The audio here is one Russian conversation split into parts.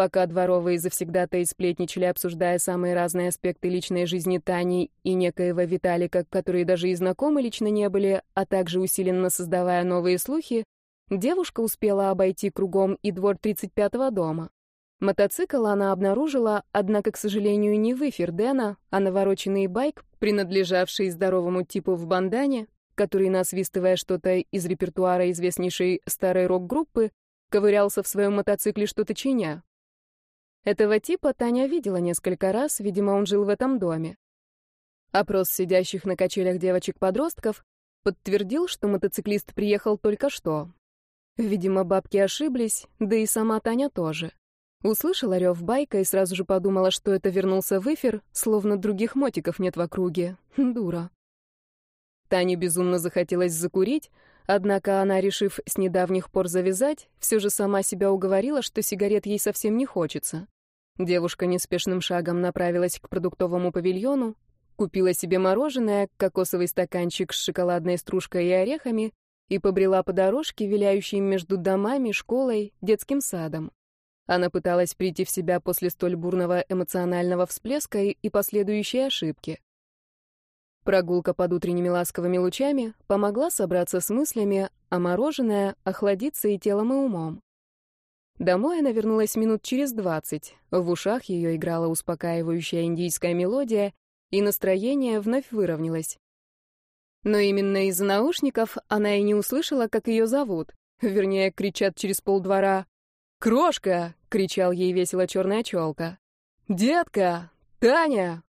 Пока дворовые завсегда-то сплетничали, обсуждая самые разные аспекты личной жизни Тани и некоего Виталика, которые даже и знакомы лично не были, а также усиленно создавая новые слухи, девушка успела обойти кругом и двор 35-го дома. Мотоцикл она обнаружила, однако, к сожалению, не в эфир Дэна, а навороченный байк, принадлежавший здоровому типу в бандане, который, насвистывая что-то из репертуара известнейшей старой рок-группы, ковырялся в своем мотоцикле что-то чиня. Этого типа Таня видела несколько раз, видимо, он жил в этом доме. Опрос сидящих на качелях девочек-подростков подтвердил, что мотоциклист приехал только что. Видимо, бабки ошиблись, да и сама Таня тоже. Услышала рев байка и сразу же подумала, что это вернулся в эфир, словно других мотиков нет в округе. Дура. Тане безумно захотелось закурить, однако она, решив с недавних пор завязать, все же сама себя уговорила, что сигарет ей совсем не хочется. Девушка неспешным шагом направилась к продуктовому павильону, купила себе мороженое, кокосовый стаканчик с шоколадной стружкой и орехами и побрела по дорожке, виляющей между домами, школой, детским садом. Она пыталась прийти в себя после столь бурного эмоционального всплеска и последующей ошибки. Прогулка под утренними ласковыми лучами помогла собраться с мыслями, а мороженое — охладиться и телом, и умом. Домой она вернулась минут через двадцать. В ушах ее играла успокаивающая индийская мелодия, и настроение вновь выровнялось. Но именно из-за наушников она и не услышала, как ее зовут. Вернее, кричат через полдвора. «Крошка!» — кричал ей весело черная челка. «Детка! Таня!»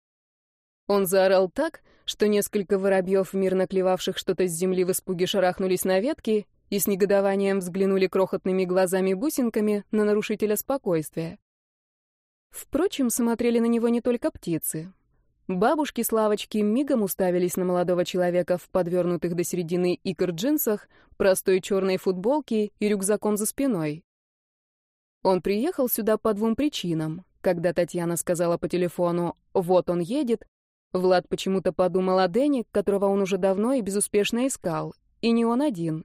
Он заорал так, что несколько воробьев, мирно клевавших что-то с земли в испуге, шарахнулись на ветки и с негодованием взглянули крохотными глазами-бусинками на нарушителя спокойствия. Впрочем, смотрели на него не только птицы. Бабушки с лавочки мигом уставились на молодого человека в подвернутых до середины икр джинсах, простой черной футболке и рюкзаком за спиной. Он приехал сюда по двум причинам. Когда Татьяна сказала по телефону «вот он едет», Влад почему-то подумал о Дэне, которого он уже давно и безуспешно искал. И не он один.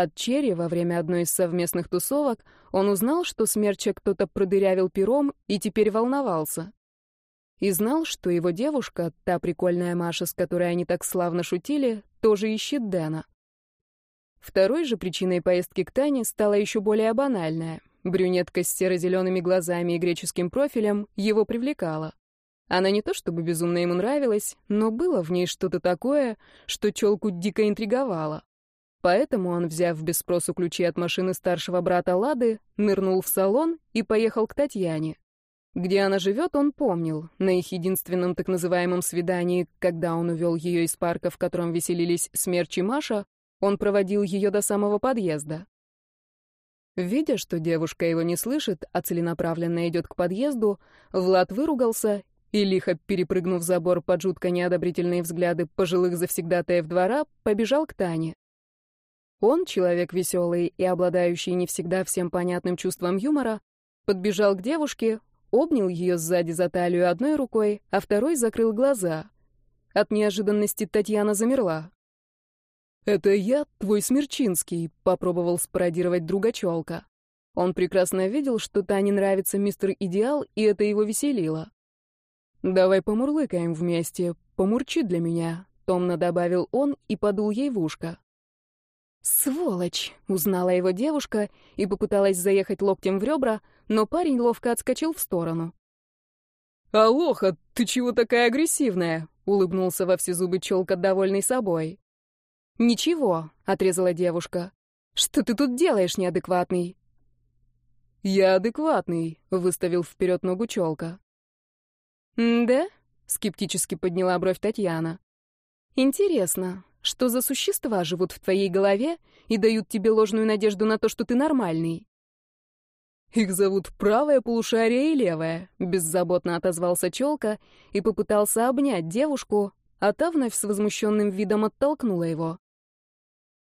От Черри во время одной из совместных тусовок он узнал, что смерча кто-то продырявил пером и теперь волновался. И знал, что его девушка, та прикольная Маша, с которой они так славно шутили, тоже ищет Дэна. Второй же причиной поездки к Тане стала еще более банальная. Брюнетка с серо-зелеными глазами и греческим профилем его привлекала. Она не то чтобы безумно ему нравилась, но было в ней что-то такое, что челку дико интриговало. Поэтому он, взяв без спросу ключи от машины старшего брата Лады, нырнул в салон и поехал к Татьяне. Где она живет, он помнил. На их единственном так называемом свидании, когда он увел ее из парка, в котором веселились Смерч и Маша, он проводил ее до самого подъезда. Видя, что девушка его не слышит, а целенаправленно идет к подъезду, Влад выругался и, лихо перепрыгнув забор под жутко неодобрительные взгляды пожилых завсегдатаев двора, побежал к Тане. Он, человек веселый и обладающий не всегда всем понятным чувством юмора, подбежал к девушке, обнял ее сзади за талию одной рукой, а второй закрыл глаза. От неожиданности Татьяна замерла. «Это я, твой Смерчинский», — попробовал спародировать друга Челка. Он прекрасно видел, что Тане нравится мистер Идеал, и это его веселило. «Давай помурлыкаем вместе, помурчи для меня», — томно добавил он и подул ей в ушко. «Сволочь!» — узнала его девушка и попыталась заехать локтем в ребра, но парень ловко отскочил в сторону. «Алоха, ты чего такая агрессивная?» — улыбнулся во все зубы челка, довольный собой. «Ничего», — отрезала девушка. «Что ты тут делаешь, неадекватный?» «Я адекватный», — выставил вперед ногу челка. «Да?» — скептически подняла бровь Татьяна. «Интересно, что за существа живут в твоей голове и дают тебе ложную надежду на то, что ты нормальный?» «Их зовут правое полушарие и левое», — беззаботно отозвался Челка и попытался обнять девушку, а та вновь с возмущенным видом оттолкнула его.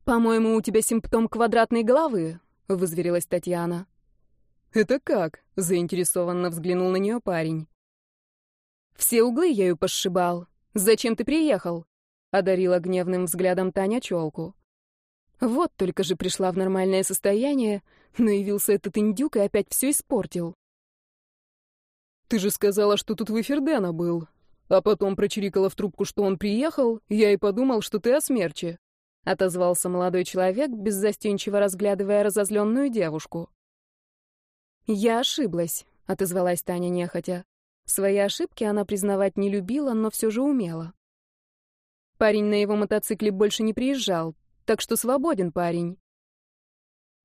«По-моему, у тебя симптом квадратной головы», — вызверилась Татьяна. «Это как?» — заинтересованно взглянул на нее парень. Все углы ею пошибал. Зачем ты приехал?» — одарила гневным взглядом Таня челку. Вот только же пришла в нормальное состояние, но явился этот индюк и опять все испортил. Ты же сказала, что тут Вифердена был. А потом прочирикала в трубку, что он приехал, я и подумал, что ты о смерти. Отозвался молодой человек, беззастенчиво разглядывая разозленную девушку. «Я ошиблась», — отозвалась Таня нехотя. Свои ошибки она признавать не любила, но все же умела. Парень на его мотоцикле больше не приезжал, так что свободен парень.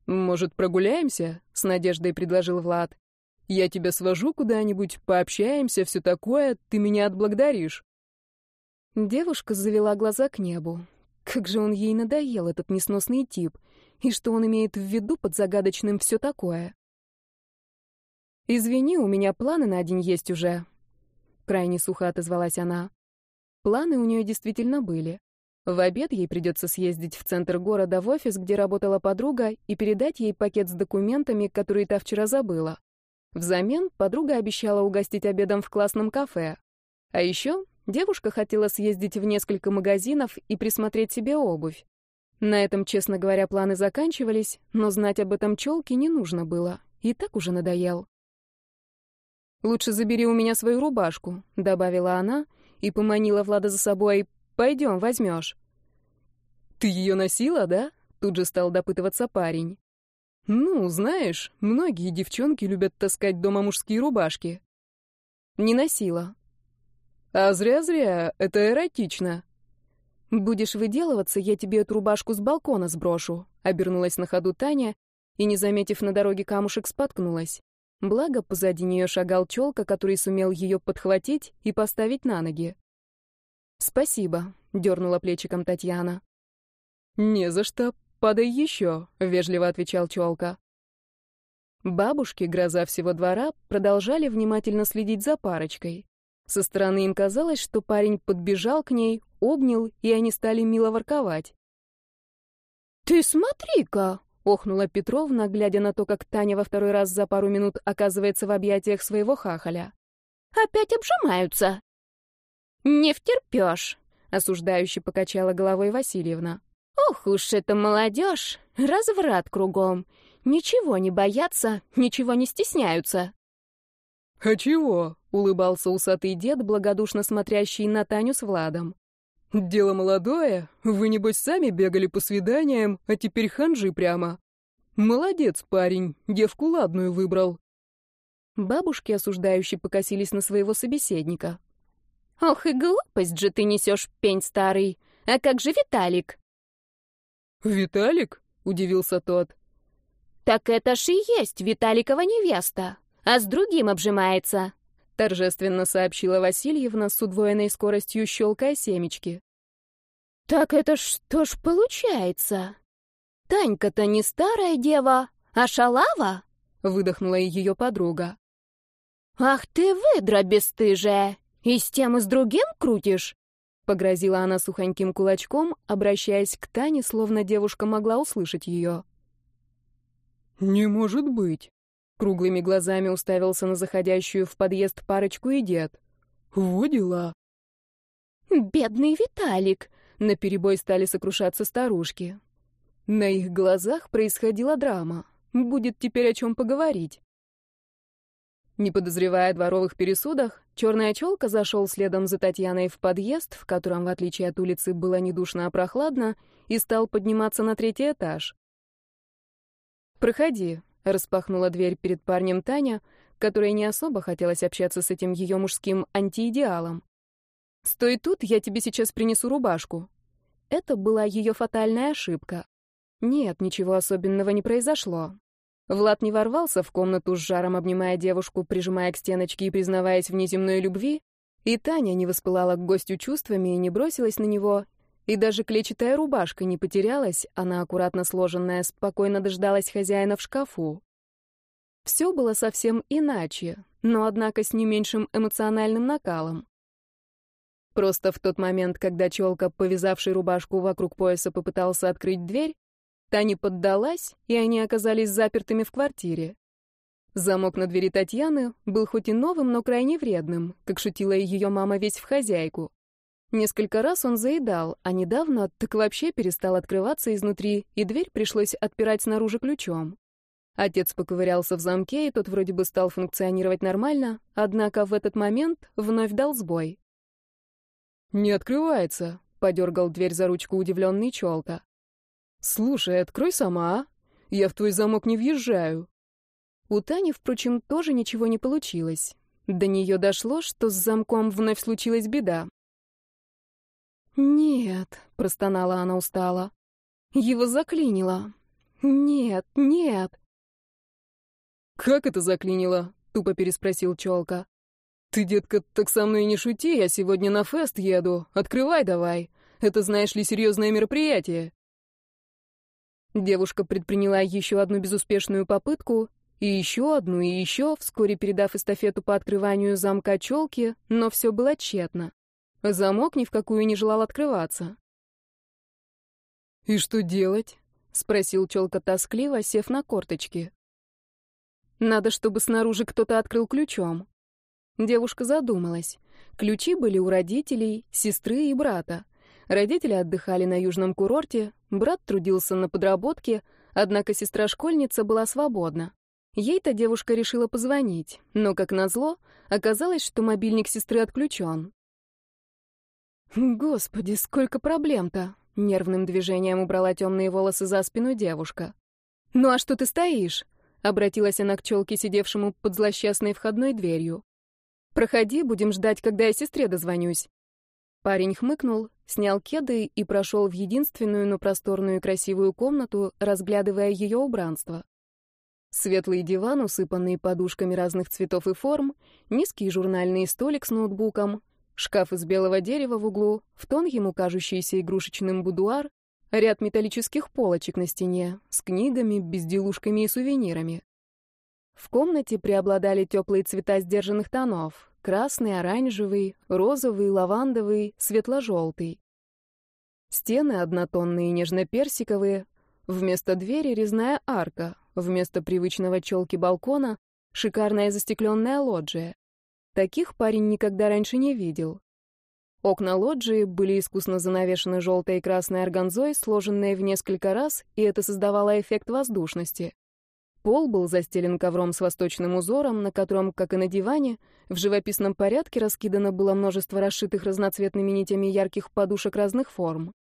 «Может, прогуляемся?» — с надеждой предложил Влад. «Я тебя свожу куда-нибудь, пообщаемся, все такое, ты меня отблагодаришь». Девушка завела глаза к небу. Как же он ей надоел, этот несносный тип, и что он имеет в виду под загадочным «все такое». «Извини, у меня планы на день есть уже», — крайне сухо отозвалась она. Планы у нее действительно были. В обед ей придется съездить в центр города в офис, где работала подруга, и передать ей пакет с документами, которые та вчера забыла. Взамен подруга обещала угостить обедом в классном кафе. А еще девушка хотела съездить в несколько магазинов и присмотреть себе обувь. На этом, честно говоря, планы заканчивались, но знать об этом челке не нужно было. И так уже надоел. «Лучше забери у меня свою рубашку», — добавила она и поманила Влада за собой. «Пойдем, возьмешь». «Ты ее носила, да?» — тут же стал допытываться парень. «Ну, знаешь, многие девчонки любят таскать дома мужские рубашки». «Не носила». «А зря-зря, это эротично». «Будешь выделываться, я тебе эту рубашку с балкона сброшу», — обернулась на ходу Таня и, не заметив на дороге камушек, споткнулась. Благо, позади нее шагал челка, который сумел ее подхватить и поставить на ноги. «Спасибо», — дернула плечиком Татьяна. «Не за что, падай еще», — вежливо отвечал челка. Бабушки, гроза всего двора, продолжали внимательно следить за парочкой. Со стороны им казалось, что парень подбежал к ней, обнял, и они стали мило ворковать. «Ты смотри-ка!» Охнула Петровна, глядя на то, как Таня во второй раз за пару минут оказывается в объятиях своего хахаля. «Опять обжимаются!» «Не втерпешь!» — осуждающе покачала головой Васильевна. «Ох уж это молодежь! Разврат кругом! Ничего не боятся, ничего не стесняются!» «А чего?» — улыбался усатый дед, благодушно смотрящий на Таню с Владом. «Дело молодое. Вы, небось, сами бегали по свиданиям, а теперь ханжи прямо. Молодец, парень, девку ладную выбрал». Бабушки, осуждающие, покосились на своего собеседника. «Ох и глупость же ты несешь, пень старый! А как же Виталик?» «Виталик?» — удивился тот. «Так это ж и есть Виталикова невеста, а с другим обжимается торжественно сообщила Васильевна с удвоенной скоростью щелкая семечки. Так это что ж получается? Танька-то не старая дева, а шалава? выдохнула ее подруга. Ах ты выдра бесстыжая, и с тем и с другим крутишь? Погрозила она сухоньким кулачком, обращаясь к Тане, словно девушка могла услышать ее. «Не может быть!» Круглыми глазами уставился на заходящую в подъезд парочку и дед. «Во дела!» «Бедный Виталик!» — наперебой стали сокрушаться старушки. На их глазах происходила драма. Будет теперь о чем поговорить. Не подозревая о дворовых пересудах, черная челка зашел следом за Татьяной в подъезд, в котором, в отличие от улицы, было не душно, а прохладно, и стал подниматься на третий этаж. «Проходи», Распахнула дверь перед парнем Таня, которой не особо хотелось общаться с этим ее мужским антиидеалом. «Стой тут, я тебе сейчас принесу рубашку». Это была ее фатальная ошибка. Нет, ничего особенного не произошло. Влад не ворвался в комнату с жаром, обнимая девушку, прижимая к стеночке и признаваясь в неземной любви, и Таня не воспылала к гостю чувствами и не бросилась на него, и даже клетчатая рубашка не потерялась, она аккуратно сложенная, спокойно дождалась хозяина в шкафу. Все было совсем иначе, но, однако, с не меньшим эмоциональным накалом. Просто в тот момент, когда челка, повязавший рубашку вокруг пояса, попытался открыть дверь, та не поддалась, и они оказались запертыми в квартире. Замок на двери Татьяны был хоть и новым, но крайне вредным, как шутила ее мама весь в хозяйку. Несколько раз он заедал, а недавно так вообще перестал открываться изнутри, и дверь пришлось отпирать снаружи ключом. Отец поковырялся в замке, и тот вроде бы стал функционировать нормально, однако в этот момент вновь дал сбой. «Не открывается», — подергал дверь за ручку удивленный челка. «Слушай, открой сама, а? Я в твой замок не въезжаю». У Тани, впрочем, тоже ничего не получилось. До нее дошло, что с замком вновь случилась беда. «Нет», — простонала она устало. «Его заклинило. Нет, нет». «Как это заклинило?» — тупо переспросил Челка. «Ты, детка, так со мной не шути, я сегодня на фест еду. Открывай давай. Это, знаешь ли, серьезное мероприятие». Девушка предприняла еще одну безуспешную попытку, и еще одну, и еще, вскоре передав эстафету по открыванию замка челки, но все было тщетно. Замок ни в какую не желал открываться. «И что делать?» — спросил челка тоскливо, сев на корточки. Надо, чтобы снаружи кто-то открыл ключом. Девушка задумалась. Ключи были у родителей, сестры и брата. Родители отдыхали на южном курорте, брат трудился на подработке, однако сестра-школьница была свободна. Ей-то девушка решила позвонить, но, как назло, оказалось, что мобильник сестры отключен. «Господи, сколько проблем-то!» — нервным движением убрала темные волосы за спину девушка. «Ну а что ты стоишь?» — обратилась она к челке, сидевшему под злосчастной входной дверью. «Проходи, будем ждать, когда я сестре дозвонюсь». Парень хмыкнул, снял кеды и прошел в единственную, но просторную и красивую комнату, разглядывая ее убранство. Светлый диван, усыпанный подушками разных цветов и форм, низкий журнальный столик с ноутбуком, шкаф из белого дерева в углу, в тон ему кажущийся игрушечным будуар, ряд металлических полочек на стене с книгами, безделушками и сувенирами. В комнате преобладали теплые цвета сдержанных тонов — красный, оранжевый, розовый, лавандовый, светло-желтый. Стены однотонные, нежно-персиковые, вместо двери резная арка, вместо привычного челки балкона — шикарная застекленная лоджия. Таких парень никогда раньше не видел. Окна лоджии были искусно занавешены желтой и красной органзой, сложенные в несколько раз, и это создавало эффект воздушности. Пол был застелен ковром с восточным узором, на котором, как и на диване, в живописном порядке раскидано было множество расшитых разноцветными нитями ярких подушек разных форм.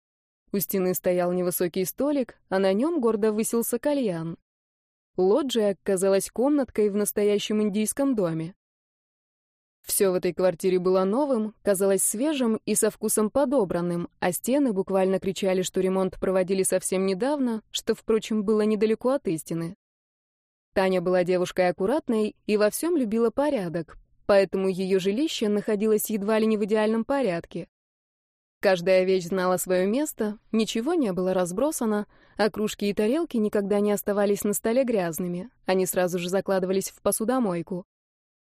У стены стоял невысокий столик, а на нем гордо высился кальян. Лоджия казалась комнаткой в настоящем индийском доме. Все в этой квартире было новым, казалось свежим и со вкусом подобранным, а стены буквально кричали, что ремонт проводили совсем недавно, что, впрочем, было недалеко от истины. Таня была девушкой аккуратной и во всем любила порядок, поэтому ее жилище находилось едва ли не в идеальном порядке. Каждая вещь знала свое место, ничего не было разбросано, а кружки и тарелки никогда не оставались на столе грязными, они сразу же закладывались в посудомойку.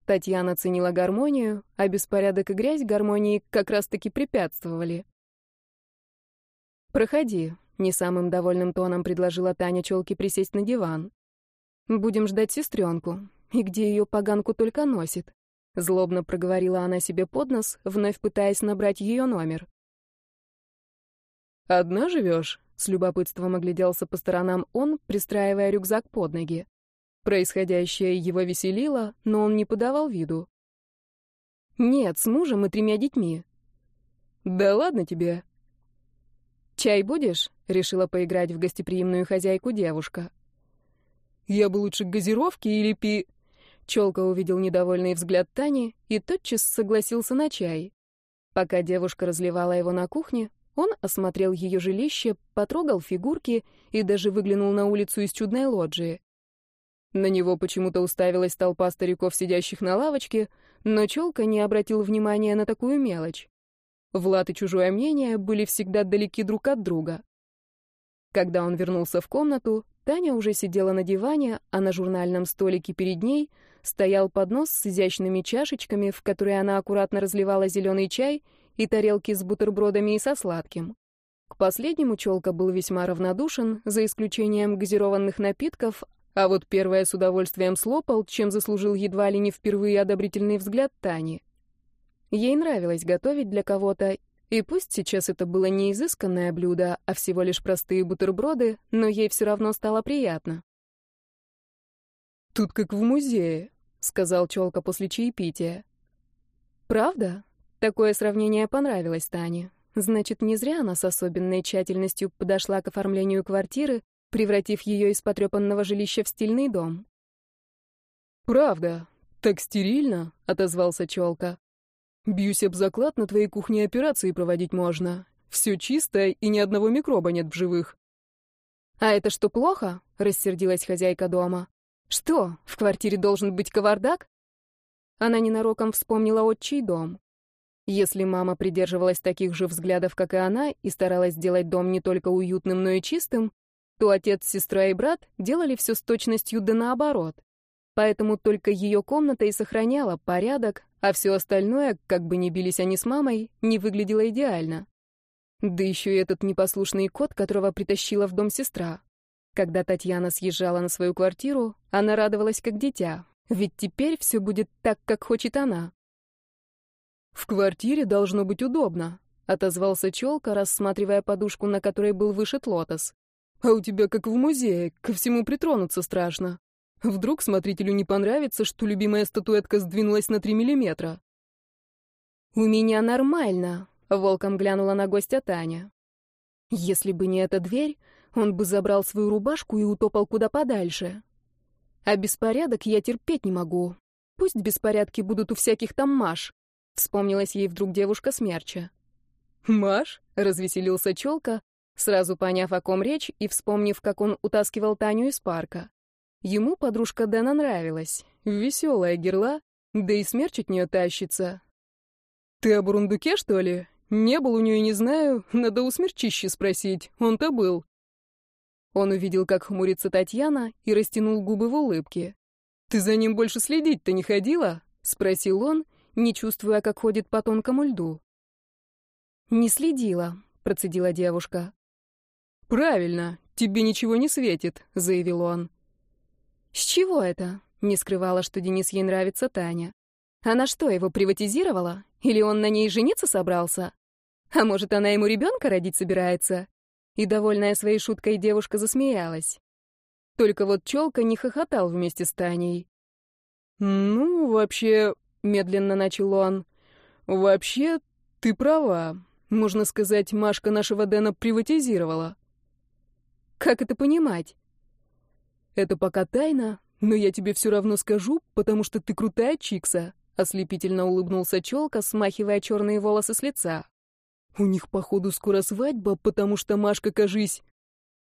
Татьяна ценила гармонию, а беспорядок и грязь гармонии как раз-таки препятствовали. «Проходи», — не самым довольным тоном предложила Таня челке присесть на диван. «Будем ждать сестренку. И где ее поганку только носит?» Злобно проговорила она себе под нос, вновь пытаясь набрать ее номер. «Одна живешь?» — с любопытством огляделся по сторонам он, пристраивая рюкзак под ноги. Происходящее его веселило, но он не подавал виду. «Нет, с мужем и тремя детьми». «Да ладно тебе». «Чай будешь?» — решила поиграть в гостеприимную хозяйку девушка. «Я бы лучше газировки или пи...» Челка увидел недовольный взгляд Тани и тотчас согласился на чай. Пока девушка разливала его на кухне, он осмотрел ее жилище, потрогал фигурки и даже выглянул на улицу из чудной лоджии. На него почему-то уставилась толпа стариков, сидящих на лавочке, но челка не обратил внимания на такую мелочь. Влад и чужое мнение были всегда далеки друг от друга. Когда он вернулся в комнату, Таня уже сидела на диване, а на журнальном столике перед ней стоял поднос с изящными чашечками, в которые она аккуратно разливала зеленый чай, и тарелки с бутербродами и со сладким. К последнему челка был весьма равнодушен, за исключением газированных напитков, а вот первое с удовольствием слопал, чем заслужил едва ли не впервые одобрительный взгляд Тани. Ей нравилось готовить для кого-то, и пусть сейчас это было не изысканное блюдо, а всего лишь простые бутерброды, но ей все равно стало приятно. «Тут как в музее», — сказал Челка после чаепития. «Правда?» Такое сравнение понравилось Тане. Значит, не зря она с особенной тщательностью подошла к оформлению квартиры, превратив ее из потрепанного жилища в стильный дом. «Правда. Так стерильно», — отозвался Челка. «Бьюсь об заклад, на твоей кухне операции проводить можно. Все чисто, и ни одного микроба нет в живых». «А это что, плохо?» — рассердилась хозяйка дома. «Что, в квартире должен быть кавардак?» Она ненароком вспомнила отчий дом. Если мама придерживалась таких же взглядов, как и она, и старалась сделать дом не только уютным, но и чистым, то отец, сестра и брат делали все с точностью да наоборот. Поэтому только ее комната и сохраняла порядок, а все остальное, как бы ни бились они с мамой, не выглядело идеально. Да еще и этот непослушный кот, которого притащила в дом сестра. Когда Татьяна съезжала на свою квартиру, она радовалась как дитя, ведь теперь все будет так, как хочет она. «В квартире должно быть удобно», — отозвался Челка, рассматривая подушку, на которой был вышит лотос. «А у тебя как в музее, ко всему притронуться страшно. Вдруг смотрителю не понравится, что любимая статуэтка сдвинулась на три миллиметра». «У меня нормально», — волком глянула на гостя Таня. «Если бы не эта дверь, он бы забрал свою рубашку и утопал куда подальше. А беспорядок я терпеть не могу. Пусть беспорядки будут у всяких там Маш». Вспомнилась ей вдруг девушка смерча. «Маш?» — развеселился Челка, сразу поняв, о ком речь, и вспомнив, как он утаскивал Таню из парка. Ему подружка Дэна нравилась. Веселая герла, да и смерч от нее тащится. «Ты о бурундуке, что ли? Не был у нее, не знаю. Надо у смерчищи спросить. Он-то был». Он увидел, как хмурится Татьяна, и растянул губы в улыбке. «Ты за ним больше следить-то не ходила?» — спросил он, не чувствуя, как ходит по тонкому льду. «Не следила», — процедила девушка. «Правильно, тебе ничего не светит», — заявил он. «С чего это?» — не скрывала, что Денис ей нравится Таня. «Она что, его приватизировала? Или он на ней жениться собрался? А может, она ему ребенка родить собирается?» И, довольная своей шуткой, девушка засмеялась. Только вот челка не хохотал вместе с Таней. «Ну, вообще...» — медленно начал он. «Вообще, ты права. Можно сказать, Машка нашего Дэна приватизировала». «Как это понимать?» Это пока тайна, но я тебе все равно скажу, потому что ты крутая чикса, ослепительно улыбнулся челка, смахивая черные волосы с лица. У них, походу, скоро свадьба, потому что Машка, кажись...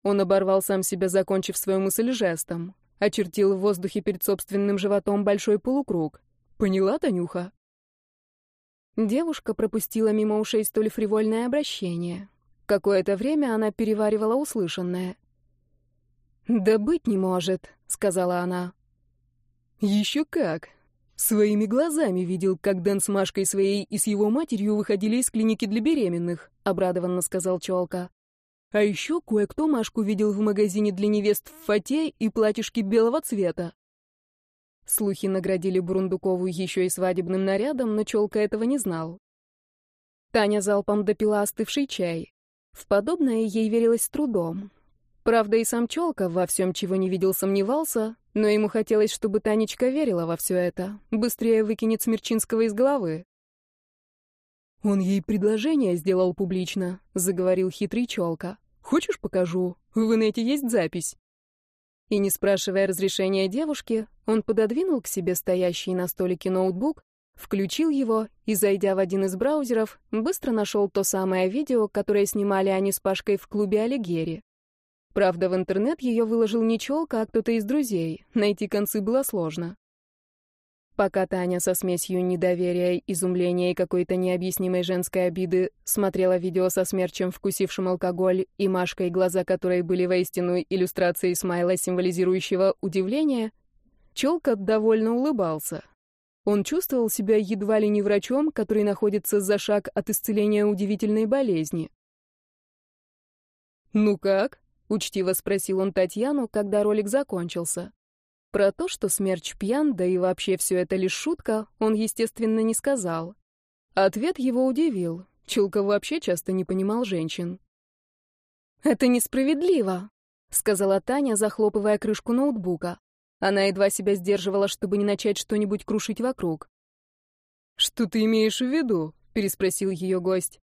Он оборвал сам себя, закончив свою мысль жестом. Очертил в воздухе перед собственным животом большой полукруг. Поняла, Танюха? Девушка пропустила мимо ушей столь фривольное обращение. Какое-то время она переваривала услышанное. «Да быть не может», — сказала она. «Еще как. Своими глазами видел, как Дэн с Машкой своей и с его матерью выходили из клиники для беременных», — обрадованно сказал Челка. «А еще кое-кто Машку видел в магазине для невест в фате и платьишке белого цвета». Слухи наградили Бурундукову еще и свадебным нарядом, но Челка этого не знал. Таня залпом допила остывший чай. В подобное ей верилось с трудом. Правда, и сам Челка во всем, чего не видел, сомневался, но ему хотелось, чтобы Танечка верила во все это, быстрее выкинет Смерчинского из головы. «Он ей предложение сделал публично», — заговорил хитрый Челка. «Хочешь, покажу? В инете есть запись». И не спрашивая разрешения девушки, он пододвинул к себе стоящий на столике ноутбук, включил его и, зайдя в один из браузеров, быстро нашел то самое видео, которое снимали они с Пашкой в клубе Алигери. Правда, в интернет ее выложил не челка, а кто-то из друзей. Найти концы было сложно. Пока Таня со смесью недоверия, изумления и какой-то необъяснимой женской обиды смотрела видео со смерчем, вкусившим алкоголь, и Машкой, глаза которой были воистину иллюстрацией смайла, символизирующего удивление, Челка довольно улыбался. Он чувствовал себя едва ли не врачом, который находится за шаг от исцеления удивительной болезни. «Ну как?» — учтиво спросил он Татьяну, когда ролик закончился. Про то, что Смерч пьян, да и вообще все это лишь шутка, он, естественно, не сказал. Ответ его удивил. Чулка вообще часто не понимал женщин. «Это несправедливо», — сказала Таня, захлопывая крышку ноутбука. Она едва себя сдерживала, чтобы не начать что-нибудь крушить вокруг. «Что ты имеешь в виду?» — переспросил ее гость.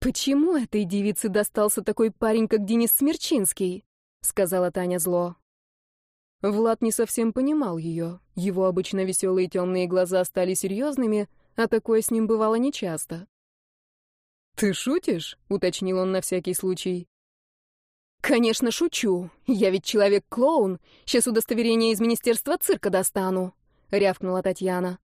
«Почему этой девице достался такой парень, как Денис Смерчинский?» — сказала Таня зло. Влад не совсем понимал ее. Его обычно веселые темные глаза стали серьезными, а такое с ним бывало нечасто. «Ты шутишь?» — уточнил он на всякий случай. «Конечно, шучу. Я ведь человек-клоун. Сейчас удостоверение из Министерства цирка достану», — рявкнула Татьяна.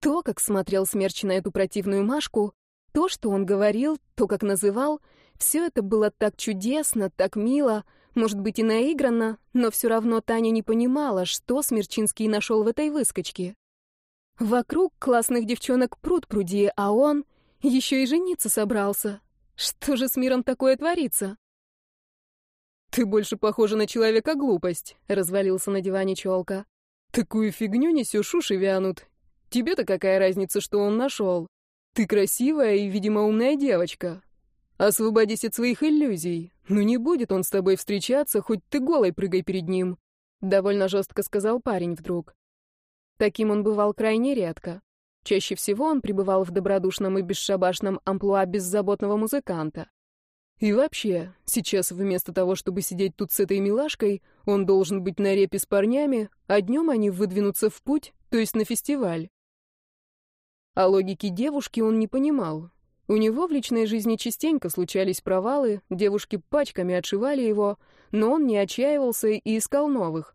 То, как смотрел Смерч на эту противную Машку, то, что он говорил, то, как называл, все это было так чудесно, так мило, может быть и наигранно, но все равно Таня не понимала, что Смерчинский нашел в этой выскочке. Вокруг классных девчонок пруд пруди, а он еще и жениться собрался. Что же с миром такое творится? «Ты больше похожа на человека глупость», — развалился на диване челка. «Такую фигню несешь, уши вянут. Тебе-то какая разница, что он нашел? Ты красивая и, видимо, умная девочка. Освободись от своих иллюзий. Ну не будет он с тобой встречаться, хоть ты голой прыгай перед ним. Довольно жестко сказал парень вдруг. Таким он бывал крайне редко. Чаще всего он пребывал в добродушном и бесшабашном амплуа беззаботного музыканта. И вообще, сейчас вместо того, чтобы сидеть тут с этой милашкой, он должен быть на репе с парнями, а днем они выдвинутся в путь, то есть на фестиваль. А логики девушки он не понимал. У него в личной жизни частенько случались провалы, девушки пачками отшивали его, но он не отчаивался и искал новых.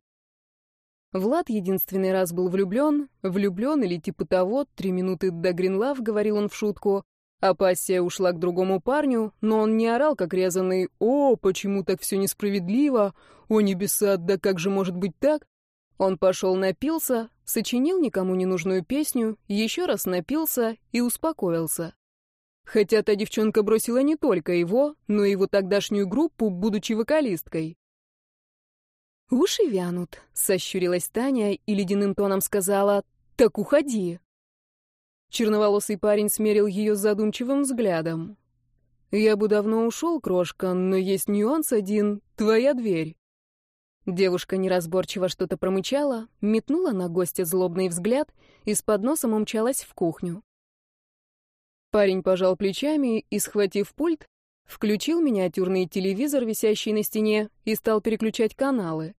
Влад единственный раз был влюблен, влюблен или типа того, три минуты до Гринлав, говорил он в шутку, а пассия ушла к другому парню, но он не орал, как резанный «О, почему так все несправедливо? О, небеса, да как же может быть так?» Он пошел напился, сочинил никому не нужную песню, еще раз напился и успокоился. Хотя та девчонка бросила не только его, но и его тогдашнюю группу, будучи вокалисткой. «Уши вянут», — сощурилась Таня и ледяным тоном сказала «Так уходи». Черноволосый парень смерил ее задумчивым взглядом. «Я бы давно ушел, крошка, но есть нюанс один — твоя дверь». Девушка неразборчиво что-то промычала, метнула на гостя злобный взгляд и с подносом умчалась в кухню. Парень пожал плечами и, схватив пульт, включил миниатюрный телевизор, висящий на стене, и стал переключать каналы.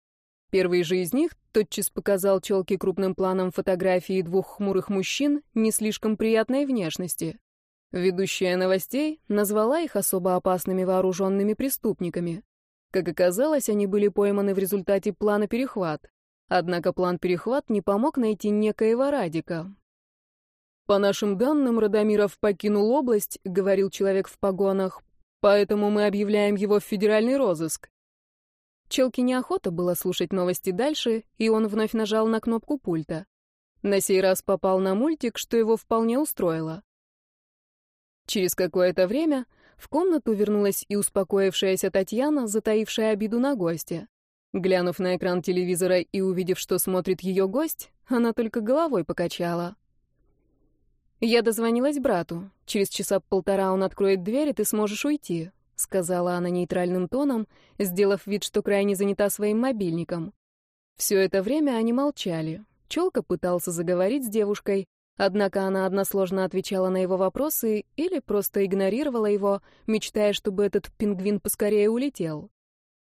Первый же из них тотчас показал челке крупным планом фотографии двух хмурых мужчин не слишком приятной внешности. Ведущая новостей назвала их особо опасными вооруженными преступниками. Как оказалось, они были пойманы в результате плана перехват. Однако план перехват не помог найти некоего Радика. «По нашим данным, Радомиров покинул область», — говорил человек в погонах, «поэтому мы объявляем его в федеральный розыск». Челке неохота было слушать новости дальше, и он вновь нажал на кнопку пульта. На сей раз попал на мультик, что его вполне устроило. Через какое-то время в комнату вернулась и успокоившаяся Татьяна, затаившая обиду на гостя. Глянув на экран телевизора и увидев, что смотрит ее гость, она только головой покачала. «Я дозвонилась брату. Через часа полтора он откроет дверь, и ты сможешь уйти», — сказала она нейтральным тоном, сделав вид, что крайне занята своим мобильником. Все это время они молчали. Челка пытался заговорить с девушкой, Однако она односложно отвечала на его вопросы или просто игнорировала его, мечтая, чтобы этот пингвин поскорее улетел.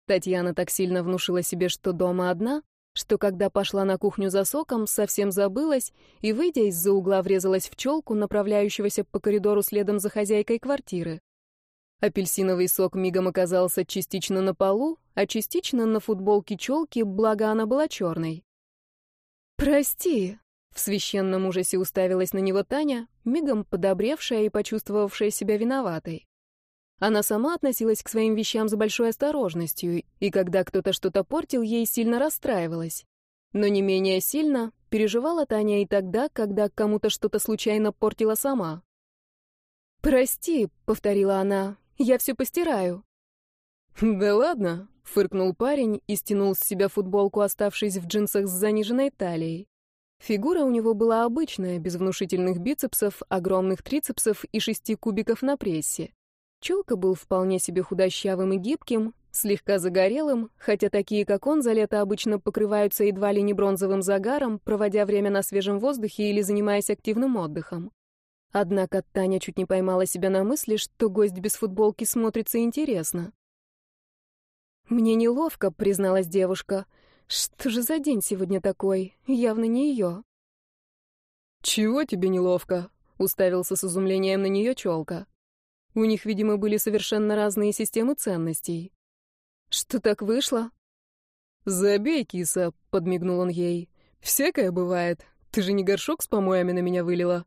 Татьяна так сильно внушила себе, что дома одна, что когда пошла на кухню за соком, совсем забылась и, выйдя из-за угла, врезалась в челку, направляющегося по коридору следом за хозяйкой квартиры. Апельсиновый сок мигом оказался частично на полу, а частично на футболке челки, благо она была черной. «Прости», в священном ужасе уставилась на него Таня, мигом подобревшая и почувствовавшая себя виноватой. Она сама относилась к своим вещам с большой осторожностью, и когда кто-то что-то портил, ей сильно расстраивалась. Но не менее сильно переживала Таня и тогда, когда кому-то что-то случайно портила сама. «Прости», — повторила она, — «я все постираю». «Да ладно», — фыркнул парень и стянул с себя футболку, оставшись в джинсах с заниженной талией. Фигура у него была обычная, без внушительных бицепсов, огромных трицепсов и шести кубиков на прессе. Челка был вполне себе худощавым и гибким, слегка загорелым, хотя такие, как он, за лето обычно покрываются едва ли не бронзовым загаром, проводя время на свежем воздухе или занимаясь активным отдыхом. Однако Таня чуть не поймала себя на мысли, что гость без футболки смотрится интересно. «Мне неловко», — призналась девушка. «Что же за день сегодня такой? Явно не ее». «Чего тебе неловко?» — уставился с изумлением на нее челка. У них, видимо, были совершенно разные системы ценностей. «Что так вышло?» «Забей, киса», — подмигнул он ей. «Всякое бывает. Ты же не горшок с помоями на меня вылила».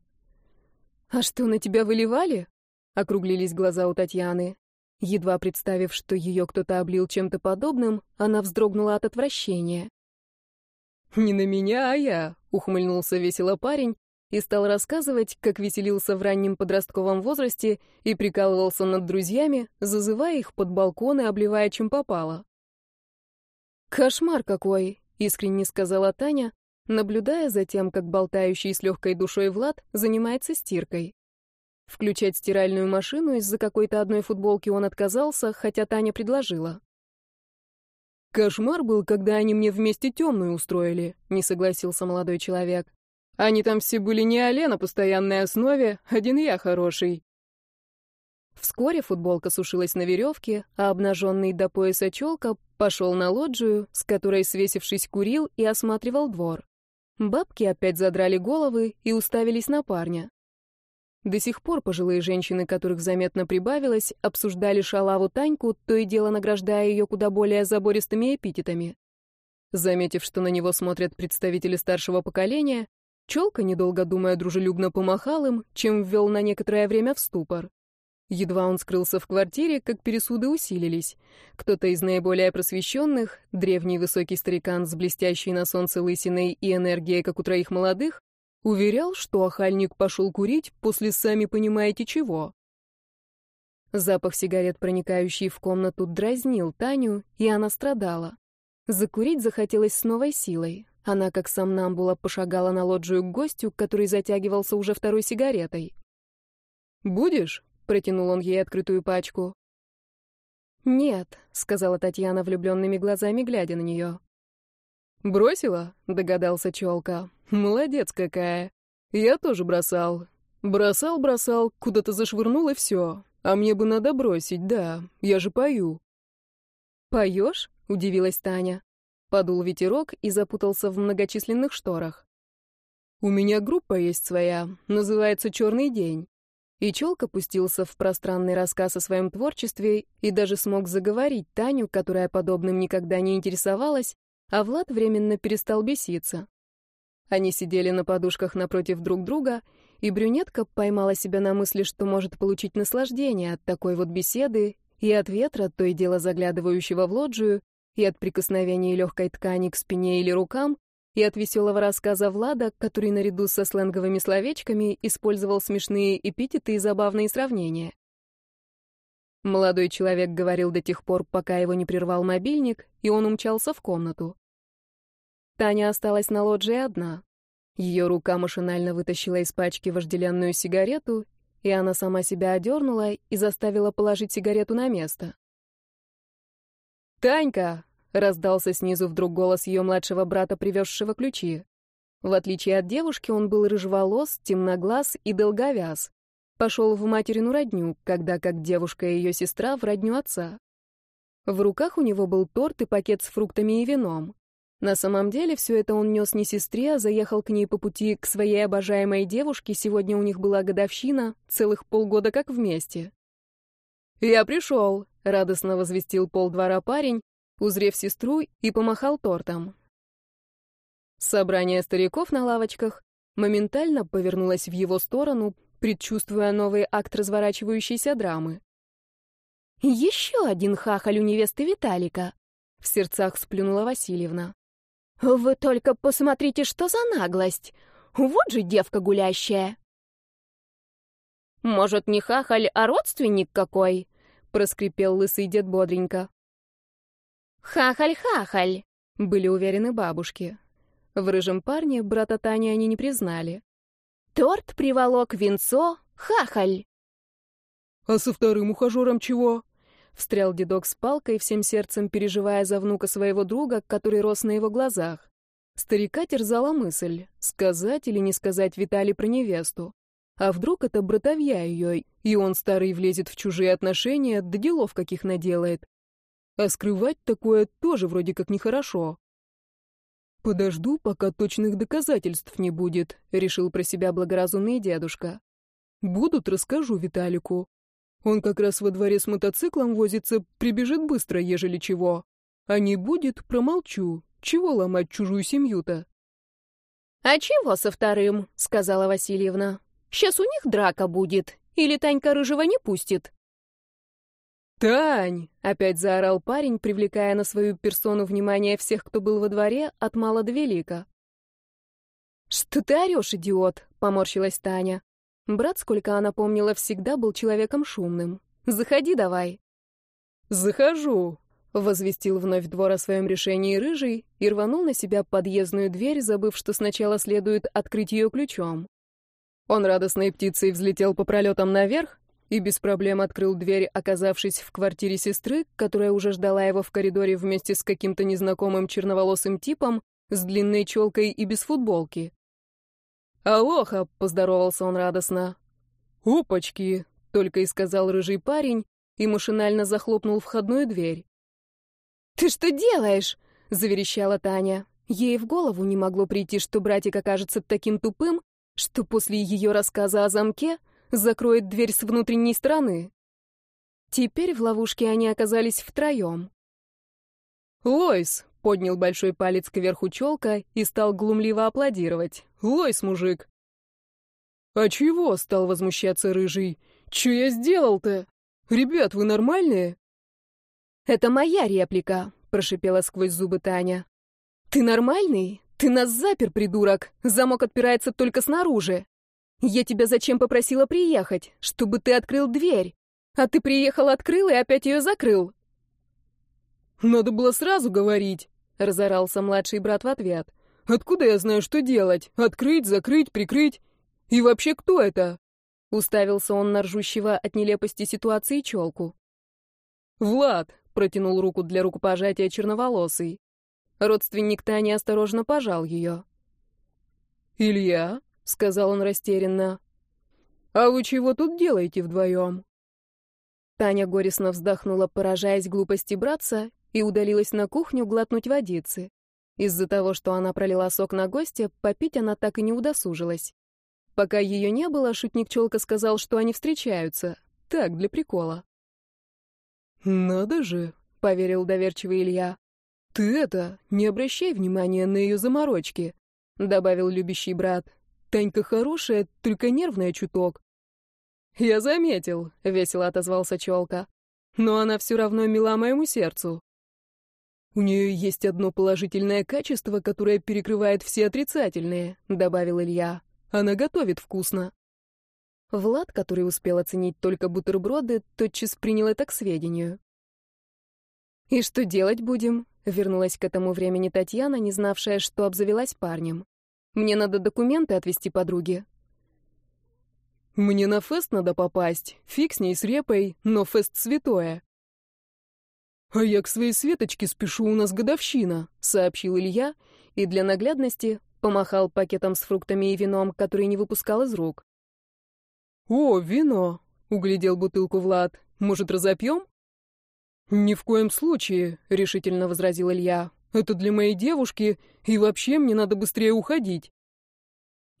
«А что, на тебя выливали?» — округлились глаза у Татьяны. Едва представив, что ее кто-то облил чем-то подобным, она вздрогнула от отвращения. «Не на меня, а я», — ухмыльнулся весело парень и стал рассказывать, как веселился в раннем подростковом возрасте и прикалывался над друзьями, зазывая их под балкон и обливая чем попало. «Кошмар какой!» — искренне сказала Таня, наблюдая за тем, как болтающий с легкой душой Влад занимается стиркой. Включать стиральную машину из-за какой-то одной футболки он отказался, хотя Таня предложила. «Кошмар был, когда они мне вместе темную устроили», — не согласился молодой человек. «Они там все были не Оле на постоянной основе, один я хороший». Вскоре футболка сушилась на веревке, а обнаженный до пояса челка пошел на лоджию, с которой, свесившись, курил и осматривал двор. Бабки опять задрали головы и уставились на парня. До сих пор пожилые женщины, которых заметно прибавилось, обсуждали шалаву Таньку, то и дело награждая ее куда более забористыми эпитетами. Заметив, что на него смотрят представители старшего поколения, Челка, недолго думая, дружелюбно помахал им, чем ввел на некоторое время в ступор. Едва он скрылся в квартире, как пересуды усилились. Кто-то из наиболее просвещенных, древний высокий старикан с блестящей на солнце лысиной и энергией, как у троих молодых, Уверял, что охальник пошел курить после сами понимаете чего. Запах сигарет, проникающий в комнату, дразнил Таню, и она страдала. Закурить захотелось с новой силой. Она, как сам Намбула, пошагала на лоджию к гостю, который затягивался уже второй сигаретой. «Будешь?» — протянул он ей открытую пачку. «Нет», — сказала Татьяна влюбленными глазами, глядя на нее. «Бросила?» — догадался Челка. Молодец какая. Я тоже бросал. Бросал, бросал, куда-то зашвырнул и все. А мне бы надо бросить, да. Я же пою. Поешь? Удивилась Таня. Подул ветерок и запутался в многочисленных шторах. У меня группа есть своя, называется «Черный день». И Челка пустился в пространный рассказ о своем творчестве и даже смог заговорить Таню, которая подобным никогда не интересовалась, а Влад временно перестал беситься. Они сидели на подушках напротив друг друга, и брюнетка поймала себя на мысли, что может получить наслаждение от такой вот беседы и от ветра, то и дело заглядывающего в лоджию, и от прикосновений легкой ткани к спине или рукам, и от веселого рассказа Влада, который наряду со сленговыми словечками использовал смешные эпитеты и забавные сравнения. Молодой человек говорил до тех пор, пока его не прервал мобильник, и он умчался в комнату. Таня осталась на лоджии одна. Ее рука машинально вытащила из пачки вожделенную сигарету, и она сама себя одернула и заставила положить сигарету на место. «Танька!» — раздался снизу вдруг голос ее младшего брата, привезшего ключи. В отличие от девушки, он был рыжеволос, темноглаз и долговяз. Пошел в материну родню, когда как девушка и ее сестра в родню отца. В руках у него был торт и пакет с фруктами и вином. На самом деле все это он нес не сестре, а заехал к ней по пути к своей обожаемой девушке. Сегодня у них была годовщина, целых полгода как вместе. «Я пришел», — радостно возвестил полдвора парень, узрев сестру, и помахал тортом. Собрание стариков на лавочках моментально повернулось в его сторону, предчувствуя новый акт разворачивающейся драмы. «Еще один хахаль у невесты Виталика», — в сердцах сплюнула Васильевна. «Вы только посмотрите, что за наглость! Вот же девка гулящая!» «Может, не хахаль, а родственник какой?» — проскрипел лысый дед бодренько. «Хахаль-хахаль!» — были уверены бабушки. В рыжем парне брата Тани они не признали. «Торт приволок, венцо, хахаль!» «А со вторым ухажером чего?» — встрял дедок с палкой, всем сердцем переживая за внука своего друга, который рос на его глазах. Старика терзала мысль, сказать или не сказать Витали про невесту. А вдруг это братовья ее, и он старый влезет в чужие отношения, да делов каких наделает. А скрывать такое тоже вроде как нехорошо. «Подожду, пока точных доказательств не будет», — решил про себя благоразумный дедушка. «Будут, расскажу Виталику. Он как раз во дворе с мотоциклом возится, прибежит быстро, ежели чего. А не будет, промолчу. Чего ломать чужую семью-то?» «А чего со вторым?» — сказала Васильевна. «Сейчас у них драка будет. Или Танька Рыжего не пустит?» «Тань!» — опять заорал парень, привлекая на свою персону внимание всех, кто был во дворе, от мала до велика. «Что ты орешь, идиот?» — поморщилась Таня. Брат, сколько она помнила, всегда был человеком шумным. «Заходи давай». «Захожу», — возвестил вновь двор о своем решении рыжий и рванул на себя подъездную дверь, забыв, что сначала следует открыть ее ключом. Он радостной птицей взлетел по пролетам наверх, и без проблем открыл дверь, оказавшись в квартире сестры, которая уже ждала его в коридоре вместе с каким-то незнакомым черноволосым типом с длинной челкой и без футболки. «Алоха!» — поздоровался он радостно. «Опачки!» — только и сказал рыжий парень и машинально захлопнул входную дверь. «Ты что делаешь?» — заверещала Таня. Ей в голову не могло прийти, что братик окажется таким тупым, что после ее рассказа о замке закроет дверь с внутренней стороны. Теперь в ловушке они оказались втроем. «Лойс!» — поднял большой палец кверху челка и стал глумливо аплодировать. «Лойс, мужик!» «А чего?» — стал возмущаться Рыжий. «Че я сделал-то? Ребят, вы нормальные?» «Это моя реплика», — прошипела сквозь зубы Таня. «Ты нормальный? Ты нас запер, придурок! Замок отпирается только снаружи!» Я тебя зачем попросила приехать? Чтобы ты открыл дверь. А ты приехал, открыл и опять ее закрыл. Надо было сразу говорить, разорался младший брат в ответ. Откуда я знаю, что делать? Открыть, закрыть, прикрыть? И вообще, кто это? Уставился он на ржущего от нелепости ситуации челку. Влад протянул руку для рукопожатия черноволосый. Родственник Тани осторожно пожал ее. «Илья?» — сказал он растерянно. «А вы чего тут делаете вдвоем?» Таня горестно вздохнула, поражаясь глупости братца, и удалилась на кухню глотнуть водицы. Из-за того, что она пролила сок на гостя, попить она так и не удосужилась. Пока ее не было, шутник-челка сказал, что они встречаются. Так, для прикола. «Надо же», — поверил доверчивый Илья. «Ты это, не обращай внимания на ее заморочки», — добавил любящий брат. Танька хорошая, только нервная чуток. Я заметил, весело отозвался челка. Но она все равно мила моему сердцу. У нее есть одно положительное качество, которое перекрывает все отрицательные, добавил Илья. Она готовит вкусно. Влад, который успел оценить только бутерброды, тотчас принял это к сведению. «И что делать будем?» — вернулась к этому времени Татьяна, не знавшая, что обзавелась парнем. Мне надо документы отвезти подруге. Мне на фест надо попасть. Фиг с ней с репой, но фест святое. А я к своей Светочке спешу, у нас годовщина, сообщил Илья и для наглядности помахал пакетом с фруктами и вином, который не выпускал из рук. О, вино, углядел бутылку Влад. Может, разопьем? Ни в коем случае, решительно возразил Илья. Это для моей девушки, и вообще мне надо быстрее уходить.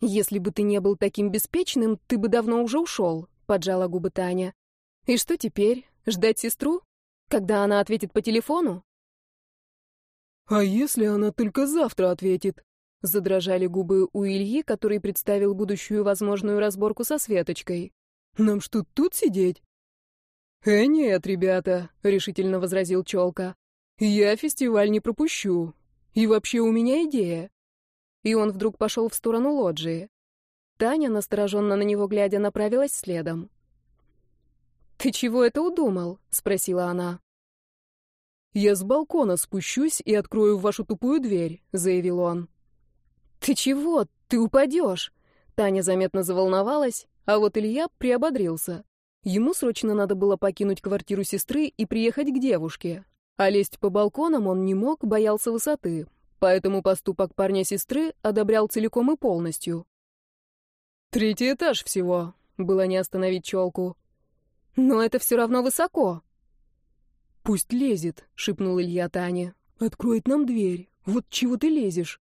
Если бы ты не был таким беспечным, ты бы давно уже ушел, поджала губы Таня. И что теперь? Ждать сестру? Когда она ответит по телефону? А если она только завтра ответит? Задрожали губы у Ильи, который представил будущую возможную разборку со Светочкой. Нам что, тут сидеть? «Э, нет, ребята», — решительно возразил Челка. «Я фестиваль не пропущу. И вообще у меня идея». И он вдруг пошел в сторону лоджии. Таня, настороженно на него глядя, направилась следом. «Ты чего это удумал?» — спросила она. «Я с балкона спущусь и открою вашу тупую дверь», — заявил он. «Ты чего? Ты упадешь!» Таня заметно заволновалась, а вот Илья приободрился. Ему срочно надо было покинуть квартиру сестры и приехать к девушке. А лезть по балконам он не мог, боялся высоты. Поэтому поступок парня сестры одобрял целиком и полностью. «Третий этаж всего», — было не остановить челку. «Но это все равно высоко». «Пусть лезет», — шепнул Илья Тане. «Откроет нам дверь. Вот чего ты лезешь?»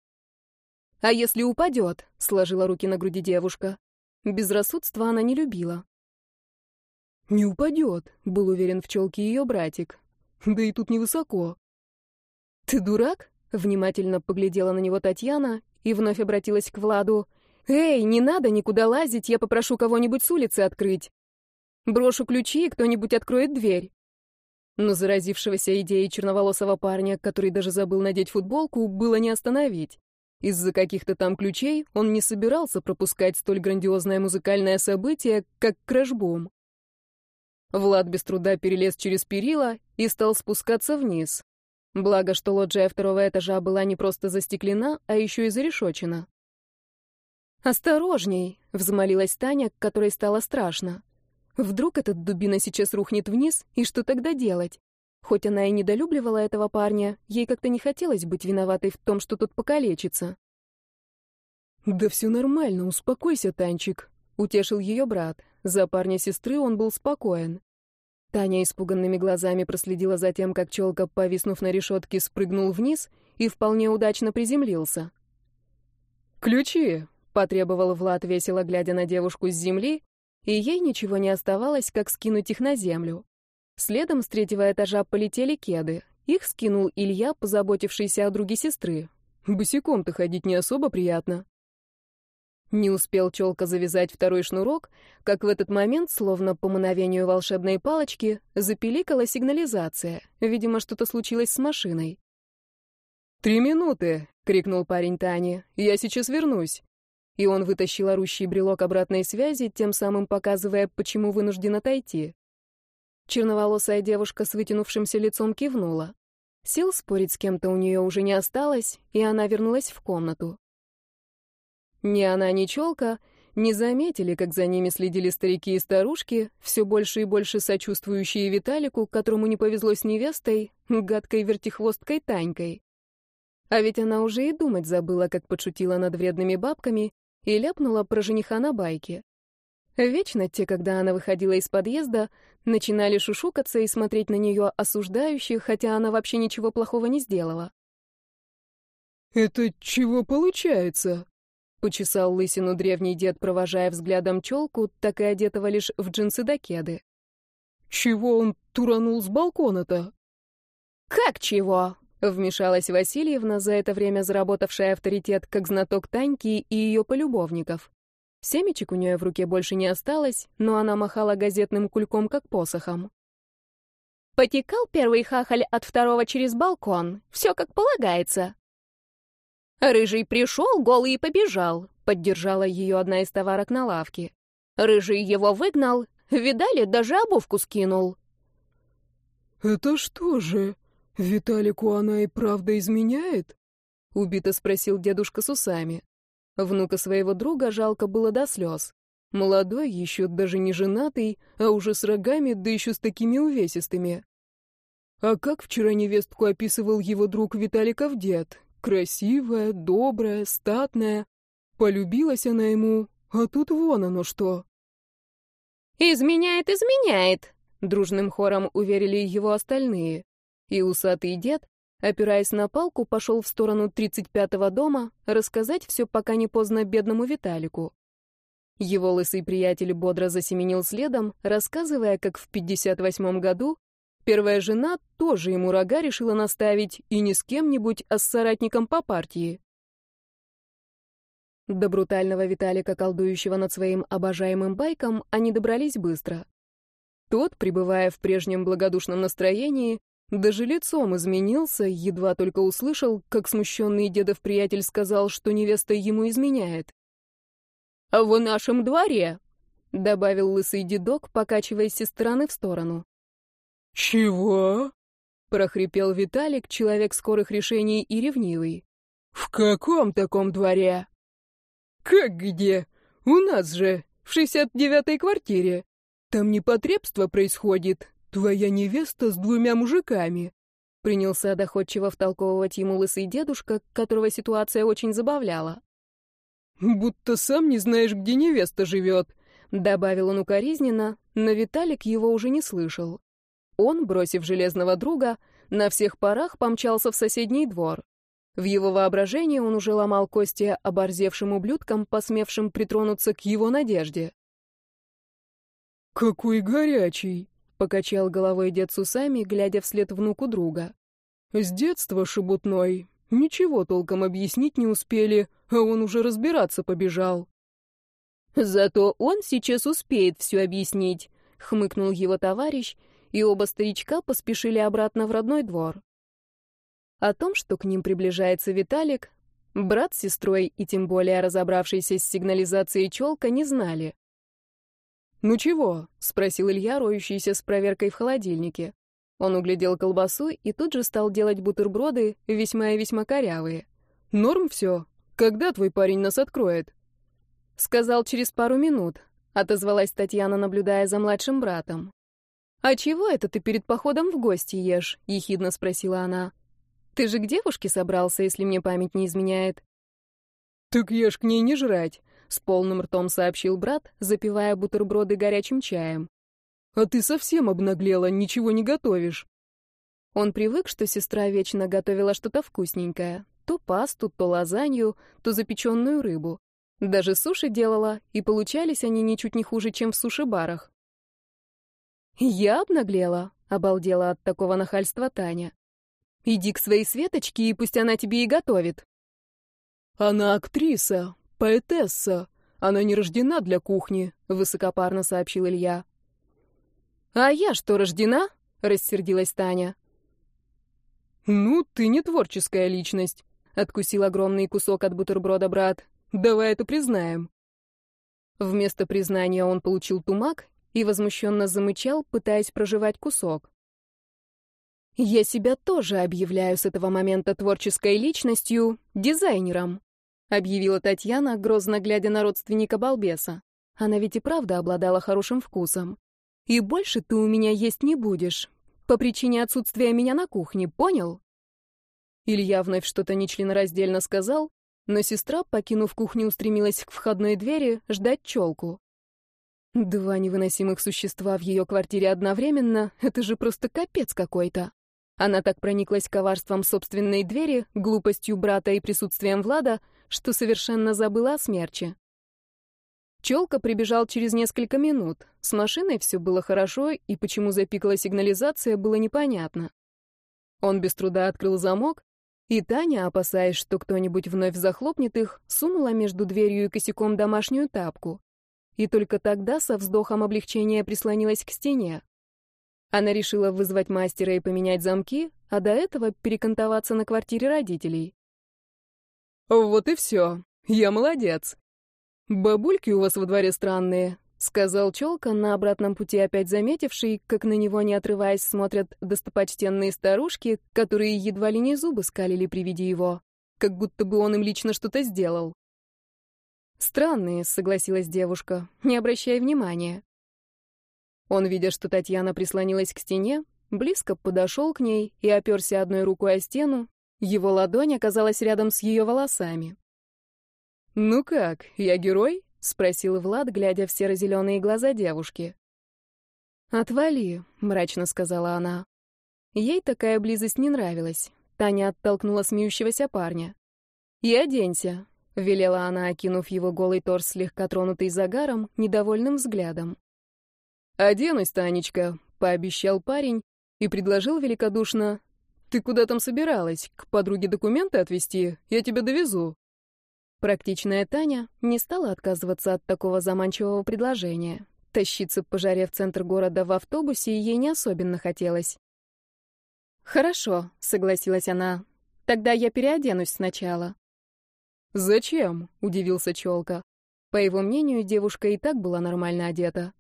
«А если упадет?» — сложила руки на груди девушка. Безрассудство она не любила. «Не упадет», — был уверен в челке ее братик. «Да и тут невысоко». «Ты дурак?» — внимательно поглядела на него Татьяна и вновь обратилась к Владу. «Эй, не надо никуда лазить, я попрошу кого-нибудь с улицы открыть. Брошу ключи, и кто-нибудь откроет дверь». Но заразившегося идеей черноволосого парня, который даже забыл надеть футболку, было не остановить. Из-за каких-то там ключей он не собирался пропускать столь грандиозное музыкальное событие, как крэшбум. Влад без труда перелез через перила и стал спускаться вниз. Благо, что лоджия второго этажа была не просто застеклена, а еще и зарешочена. «Осторожней!» — взмолилась Таня, которой стало страшно. «Вдруг этот дубина сейчас рухнет вниз, и что тогда делать?» Хоть она и недолюбливала этого парня, ей как-то не хотелось быть виноватой в том, что тут покалечится. «Да все нормально, успокойся, Танчик», — утешил ее брат. За парня сестры он был спокоен. Таня испуганными глазами проследила за тем, как челка, повиснув на решетке, спрыгнул вниз и вполне удачно приземлился. «Ключи!» — потребовал Влад, весело глядя на девушку с земли, и ей ничего не оставалось, как скинуть их на землю. Следом с третьего этажа полетели кеды. Их скинул Илья, позаботившийся о друге сестры. Босиком-то ходить не особо приятно. Не успел челка завязать второй шнурок, как в этот момент, словно по мановению волшебной палочки, запиликала сигнализация. Видимо, что-то случилось с машиной. «Три минуты!» — крикнул парень Тане. «Я сейчас вернусь!» И он вытащил орущий брелок обратной связи, тем самым показывая, почему вынужден отойти. Черноволосая девушка с вытянувшимся лицом кивнула. Сил спорить с кем-то у нее уже не осталось, и она вернулась в комнату. Ни она, ни челка не заметили, как за ними следили старики и старушки, все больше и больше сочувствующие Виталику, которому не повезло с невестой, гадкой вертихвосткой Танькой. А ведь она уже и думать забыла, как подшутила над вредными бабками и ляпнула про жениха на байке. Вечно те, когда она выходила из подъезда, начинали шушукаться и смотреть на нее осуждающе, хотя она вообще ничего плохого не сделала. «Это чего получается?» — почесал лысину древний дед, провожая взглядом челку, так и одетого лишь в джинсы да кеды. «Чего он туранул с балкона-то?» «Как чего?» — вмешалась Васильевна, за это время заработавшая авторитет как знаток Таньки и ее полюбовников. Семечек у нее в руке больше не осталось, но она махала газетным кульком, как посохом. Потекал первый хахаль от второго через балкон. Все как полагается. Рыжий пришел, голый и побежал, поддержала ее одна из товарок на лавке. Рыжий его выгнал, видали, даже обувку скинул. «Это что же, Виталику она и правда изменяет?» — убито спросил дедушка с усами. Внука своего друга жалко было до слез. Молодой, еще даже не женатый, а уже с рогами, да еще с такими увесистыми. А как вчера невестку описывал его друг Виталиков дед? Красивая, добрая, статная. Полюбилась она ему, а тут вон оно что. «Изменяет, изменяет!» — дружным хором уверили его остальные. И усатый дед, опираясь на палку, пошел в сторону 35-го дома рассказать все, пока не поздно бедному Виталику. Его лысый приятель бодро засеменил следом, рассказывая, как в 58 году первая жена тоже ему рога решила наставить, и не с кем-нибудь, а с соратником по партии. До брутального Виталика, колдующего над своим обожаемым байком, они добрались быстро. Тот, пребывая в прежнем благодушном настроении, даже лицом изменился, едва только услышал, как смущенный дедов приятель сказал, что невеста ему изменяет. «А в нашем дворе», — добавил лысый дедок, покачиваясь из стороны в сторону. «Чего?» — прохрипел Виталик, человек скорых решений и ревнивый. «В каком таком дворе?» «Как где? У нас же, в шестьдесят девятой квартире. Там непотребство происходит. Твоя невеста с двумя мужиками. Принялся доходчиво втолковывать ему лысый дедушка, которого ситуация очень забавляла. «Будто сам не знаешь, где невеста живет», — добавил он укоризненно, но Виталик его уже не слышал. Он, бросив железного друга, на всех парах помчался в соседний двор. В его воображении он уже ломал кости оборзевшим ублюдкам, посмевшим притронуться к его надежде. «Какой горячий!» — покачал головой дед с усами, глядя вслед внуку друга. «С детства шебутной. Ничего толком объяснить не успели, а он уже разбираться побежал». «Зато он сейчас успеет все объяснить», — хмыкнул его товарищ, и оба старичка поспешили обратно в родной двор. О том, что к ним приближается Виталик, брат с сестрой и тем более разобравшийся с сигнализацией челка не знали. «Ну чего?» — спросил Илья, роющийся с проверкой в холодильнике. Он углядел колбасу и тут же стал делать бутерброды, весьма и весьма корявые. «Норм все? Когда твой парень нас откроет?» Сказал через пару минут, отозвалась Татьяна, наблюдая за младшим братом. «А чего это ты перед походом в гости ешь?» — ехидно спросила она. Ты же к девушке собрался, если мне память не изменяет. Так ешь к ней не жрать, с полным ртом сообщил брат, запивая бутерброды горячим чаем. А ты совсем обнаглела, ничего не готовишь. Он привык, что сестра вечно готовила что-то вкусненькое. То пасту, то лазанью, то запеченную рыбу. Даже суши делала, и получались они ничуть не хуже, чем в суши-барах. «Я обнаглела», — обалдела от такого нахальства Таня. Иди к своей Светочке, и пусть она тебе и готовит. Она актриса, поэтесса. Она не рождена для кухни, высокопарно сообщил Илья. А я что, рождена? рассердилась Таня. Ну, ты не творческая личность, откусил огромный кусок от бутерброда брат. Давай это признаем. Вместо признания он получил тумак и возмущенно замычал, пытаясь проживать кусок. Я себя тоже объявляю с этого момента творческой личностью, дизайнером, объявила Татьяна, грозно глядя на родственника балбеса. Она ведь и правда обладала хорошим вкусом. И больше ты у меня есть не будешь, по причине отсутствия меня на кухне, понял? Илья вновь что-то нечленораздельно сказал, но сестра, покинув кухню, устремилась к входной двери ждать челку. Два невыносимых существа в ее квартире одновременно — это же просто капец какой-то. Она так прониклась коварством собственной двери, глупостью брата и присутствием Влада, что совершенно забыла о смерче. Челка прибежал через несколько минут. С машиной все было хорошо, и почему запикала сигнализация, было непонятно. Он без труда открыл замок, и Таня, опасаясь, что кто-нибудь вновь захлопнет их, сунула между дверью и косяком домашнюю тапку. И только тогда со вздохом облегчения прислонилась к стене. Она решила вызвать мастера и поменять замки, а до этого перекантоваться на квартире родителей. «Вот и все. Я молодец. Бабульки у вас во дворе странные», — сказал Челка, на обратном пути опять заметивший, как на него, не отрываясь, смотрят достопочтенные старушки, которые едва ли не зубы скалили при виде его, как будто бы он им лично что-то сделал. «Странные», — согласилась девушка, — «не обращай внимания». Он, видя, что Татьяна прислонилась к стене, близко подошел к ней и оперся одной рукой о стену. Его ладонь оказалась рядом с ее волосами. «Ну как, я герой?» — спросил Влад, глядя в серо-зеленые глаза девушки. «Отвали», — мрачно сказала она. Ей такая близость не нравилась. Таня оттолкнула смеющегося парня. «И оденься», — велела она, окинув его голый торс, слегка тронутый загаром, недовольным взглядом. «Оденусь, Танечка», — пообещал парень и предложил великодушно. «Ты куда там собиралась? К подруге документы отвезти? Я тебя довезу». Практичная Таня не стала отказываться от такого заманчивого предложения. Тащиться по жаре в центр города в автобусе ей не особенно хотелось. «Хорошо», — согласилась она. «Тогда я переоденусь сначала». «Зачем?» — удивился Челка. По его мнению, девушка и так была нормально одета.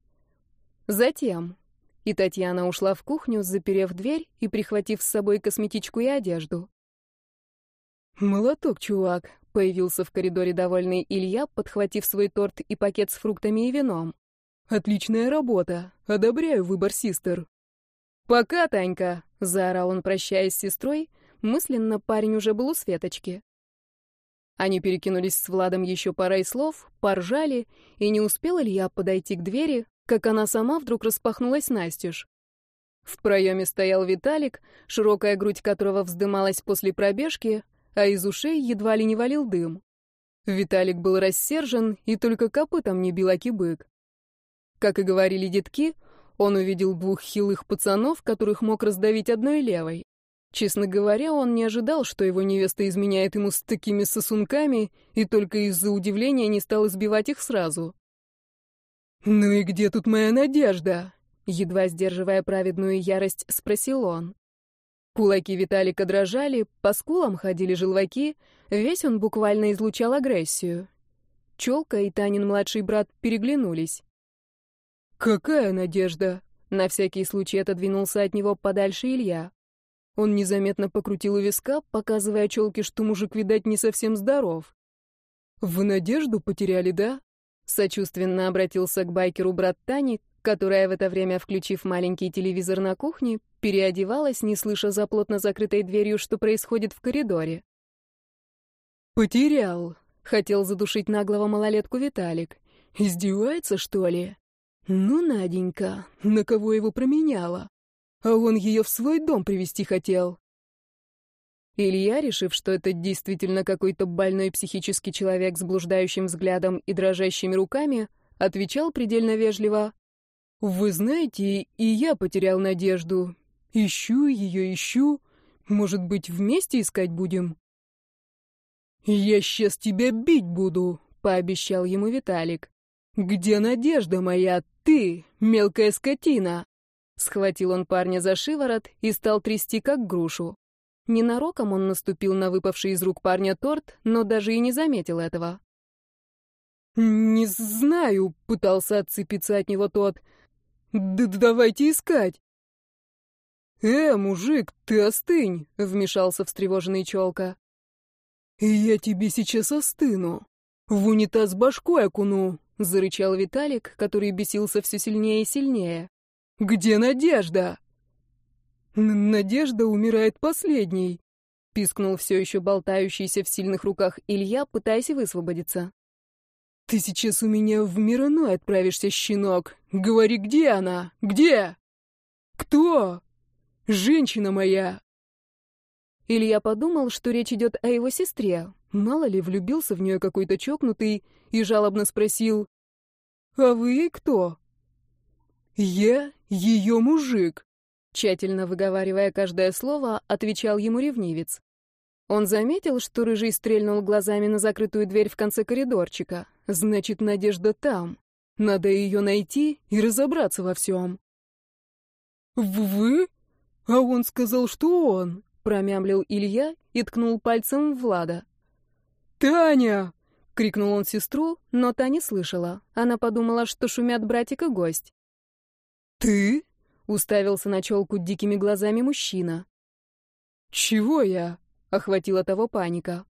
Затем. И Татьяна ушла в кухню, заперев дверь и прихватив с собой косметичку и одежду. «Молоток, чувак», — появился в коридоре довольный Илья, подхватив свой торт и пакет с фруктами и вином. Отличная работа. Одобряю выбор систер. «Пока, Танька!» — заорал он, прощаясь с сестрой. Мысленно парень уже был у Светочки. Они перекинулись с Владом еще парой слов, поржали, и не успел Илья подойти к двери, как она сама вдруг распахнулась настежь. В проеме стоял Виталик, широкая грудь которого вздымалась после пробежки, а из ушей едва ли не валил дым. Виталик был рассержен и только копытом не бил бык. Как и говорили детки, он увидел двух хилых пацанов, которых мог раздавить одной левой. Честно говоря, он не ожидал, что его невеста изменяет ему с такими сосунками, и только из-за удивления не стал избивать их сразу. «Ну и где тут моя надежда?» Едва сдерживая праведную ярость, спросил он. Кулаки Виталика дрожали, по скулам ходили желваки, весь он буквально излучал агрессию. Челка и Танин младший брат переглянулись. «Какая надежда?» На всякий случай отодвинулся от него подальше Илья. Он незаметно покрутил у виска, показывая челке, что мужик, видать, не совсем здоров. «В надежду потеряли, да?» Сочувственно обратился к байкеру брат Тани, которая в это время, включив маленький телевизор на кухне, переодевалась, не слыша за плотно закрытой дверью, что происходит в коридоре. «Потерял», — хотел задушить наглого малолетку Виталик. «Издевается, что ли?» Ну, Наденька, на кого его променяла? А он ее в свой дом привести хотел. Илья, решив, что это действительно какой-то больной психический человек с блуждающим взглядом и дрожащими руками, отвечал предельно вежливо. «Вы знаете, и я потерял надежду. Ищу ее, ищу. Может быть, вместе искать будем?» «Я сейчас тебя бить буду», — пообещал ему Виталик. «Где надежда моя? Ты, мелкая скотина!» Схватил он парня за шиворот и стал трясти, как грушу. Ненароком он наступил на выпавший из рук парня торт, но даже и не заметил этого. «Не знаю», — пытался отцепиться от него тот. «Да давайте искать». «Э, мужик, ты остынь», — вмешался встревоженный челка. «Я тебе сейчас остыну. В унитаз башкой окуну, — зарычал Виталик, который бесился все сильнее и сильнее. «Где Надежда?» «Надежда умирает последней», — пискнул все еще болтающийся в сильных руках Илья, пытаясь высвободиться. «Ты сейчас у меня в мир иной отправишься, щенок. Говори, где она? Где?» «Кто?» «Женщина моя!» Илья подумал, что речь идет о его сестре. Мало ли, влюбился в нее какой-то чокнутый и жалобно спросил, «А вы кто?» «Я ее мужик», — тщательно выговаривая каждое слово, отвечал ему ревнивец. Он заметил, что Рыжий стрельнул глазами на закрытую дверь в конце коридорчика. Значит, Надежда там. Надо ее найти и разобраться во всем. «Вы? А он сказал, что он», — промямлил Илья и ткнул пальцем Влада. «Таня!» — крикнул он сестру, но та не слышала. Она подумала, что шумят братик и гость. «Ты?» — уставился на челку дикими глазами мужчина. «Чего я?» — охватила того паника.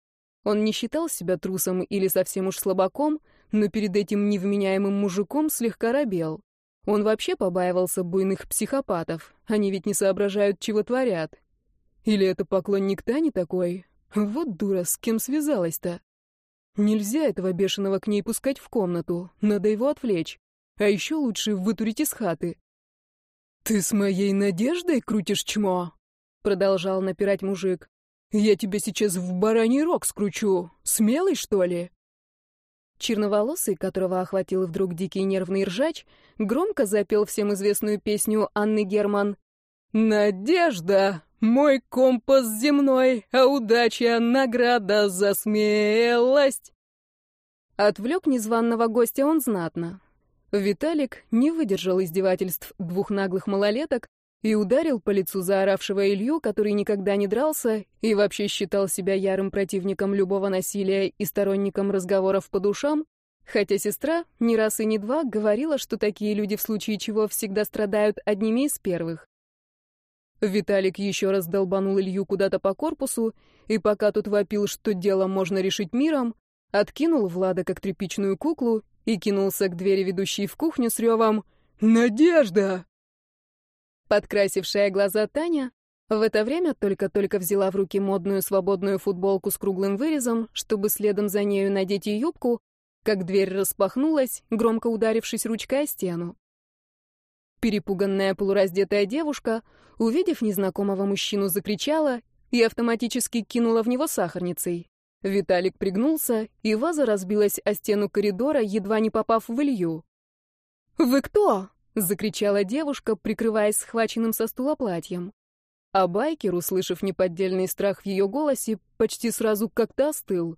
Он не считал себя трусом или совсем уж слабаком, но перед этим невменяемым мужиком слегка робел. Он вообще побаивался буйных психопатов. Они ведь не соображают, чего творят. Или это поклонник Тани такой? Вот дура, с кем связалась-то? Нельзя этого бешеного к ней пускать в комнату, надо его отвлечь. А еще лучше вытурить из хаты. «Ты с моей надеждой крутишь чмо?» Продолжал напирать мужик. «Я тебя сейчас в бараний рог скручу. Смелый, что ли?» Черноволосый, которого охватил вдруг дикий нервный ржач, громко запел всем известную песню Анны Герман. «Надежда, мой компас земной, а удача — награда за смелость!» Отвлек незваного гостя он знатно. Виталик не выдержал издевательств двух наглых малолеток и ударил по лицу заоравшего Илью, который никогда не дрался и вообще считал себя ярым противником любого насилия и сторонником разговоров по душам, хотя сестра ни раз и ни два говорила, что такие люди в случае чего всегда страдают одними из первых. Виталик еще раз долбанул Илью куда-то по корпусу, и пока тут вопил, что дело можно решить миром, откинул Влада как тряпичную куклу и кинулся к двери, ведущей в кухню с ревом «Надежда!». Подкрасившая глаза Таня в это время только-только взяла в руки модную свободную футболку с круглым вырезом, чтобы следом за нею надеть и юбку, как дверь распахнулась, громко ударившись ручкой о стену. Перепуганная полураздетая девушка, увидев незнакомого мужчину, закричала и автоматически кинула в него сахарницей. Виталик пригнулся, и ваза разбилась о стену коридора, едва не попав в Илью. «Вы кто?» — закричала девушка, прикрываясь схваченным со стула платьем. А байкер, услышав неподдельный страх в ее голосе, почти сразу как-то остыл.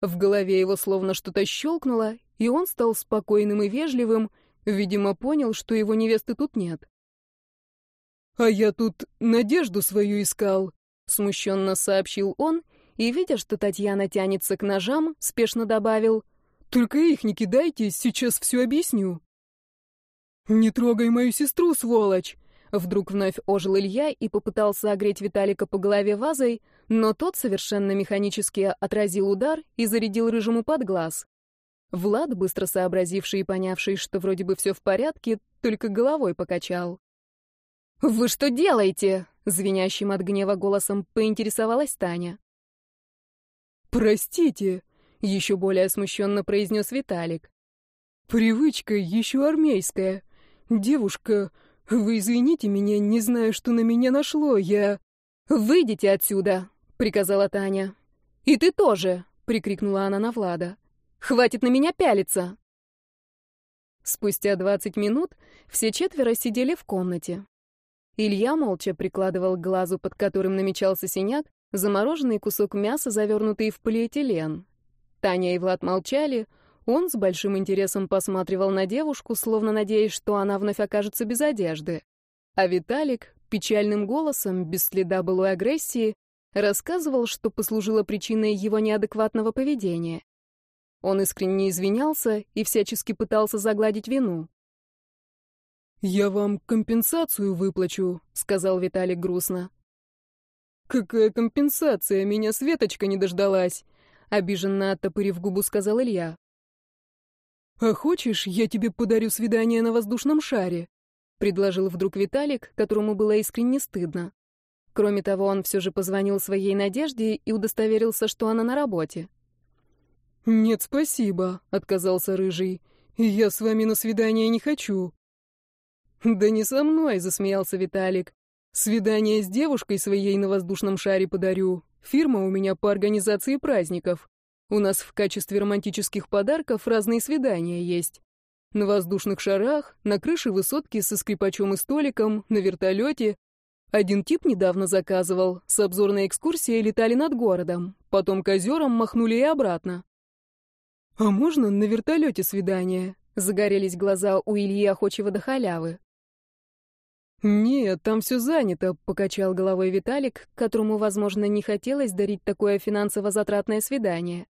В голове его словно что-то щелкнуло, и он стал спокойным и вежливым, видимо, понял, что его невесты тут нет. «А я тут надежду свою искал», — смущенно сообщил он, и, видя, что Татьяна тянется к ножам, спешно добавил, «Только их не кидайте, сейчас все объясню». «Не трогай мою сестру, сволочь!» Вдруг вновь ожил Илья и попытался огреть Виталика по голове вазой, но тот совершенно механически отразил удар и зарядил рыжему под глаз. Влад, быстро сообразивший и понявший, что вроде бы все в порядке, только головой покачал. «Вы что делаете?» — звенящим от гнева голосом поинтересовалась Таня. «Простите», — еще более смущенно произнес Виталик. «Привычка еще армейская. Девушка, «Вы извините меня, не знаю, что на меня нашло, я...» «Выйдите отсюда!» — приказала Таня. «И ты тоже!» — прикрикнула она на Влада. «Хватит на меня пялиться!» Спустя двадцать минут все четверо сидели в комнате. Илья молча прикладывал к глазу, под которым намечался синяк, замороженный кусок мяса, завернутый в полиэтилен. Таня и Влад молчали, он с большим интересом посматривал на девушку, словно надеясь, что она вновь окажется без одежды. А Виталик печальным голосом, без следа былой агрессии, рассказывал, что послужило причиной его неадекватного поведения. Он искренне извинялся и всячески пытался загладить вину. «Я вам компенсацию выплачу», — сказал Виталик грустно. «Какая компенсация? Меня Светочка не дождалась», — обиженно оттопырив губу, сказал Илья. «А хочешь, я тебе подарю свидание на воздушном шаре?» — предложил вдруг Виталик, которому было искренне стыдно. Кроме того, он все же позвонил своей Надежде и удостоверился, что она на работе. «Нет, спасибо», — отказался Рыжий. «Я с вами на свидание не хочу». «Да не со мной», — засмеялся Виталик. «Свидание с девушкой своей на воздушном шаре подарю. Фирма у меня по организации праздников. У нас в качестве романтических подарков разные свидания есть. На воздушных шарах, на крыше высотки со скрипачом и столиком, на вертолете. Один тип недавно заказывал. С обзорной экскурсией летали над городом. Потом к озерам махнули и обратно. «А можно на вертолете свидание?» Загорелись глаза у Ильи охочего до халявы. «Нет, там все занято», — покачал головой Виталик, которому, возможно, не хотелось дарить такое финансово затратное свидание.